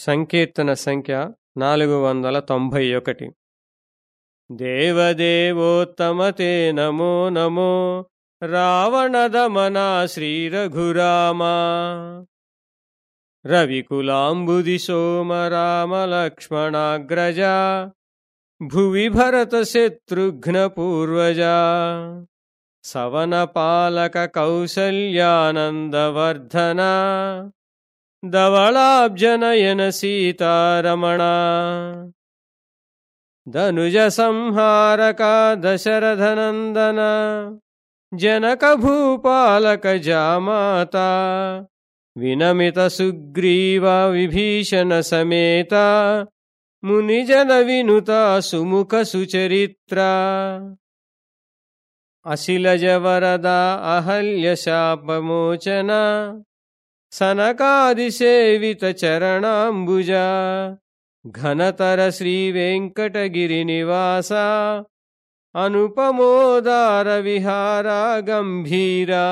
సంకీర్తన సంఖ్య నాలుగు వందల తొంభై ఒకటి దేవదేవోత్తమతే నమో నమో రావణదమనా శ్రీరఘురామా రవికులాంబుది సోమ రామలక్ష్మణాగ్రజ భువి భరత శత్రుఘ్న धवलाब्जनयन सीतारमणा। धनुजसंहारका दशरथनन्दन जनकभूपालकजामाता। विनमितसुग्रीवा विभीषण समेता मुनिजनविनुता सुमुखसुचरित्रा। अशिलजवरदा अहल्यशापमोचना। सनकादिसेवितचरणाम्बुजा। घनतर श्रीवेङ्कटगिरिनिवासा। अनुपमोदारविहारा गम्भीरा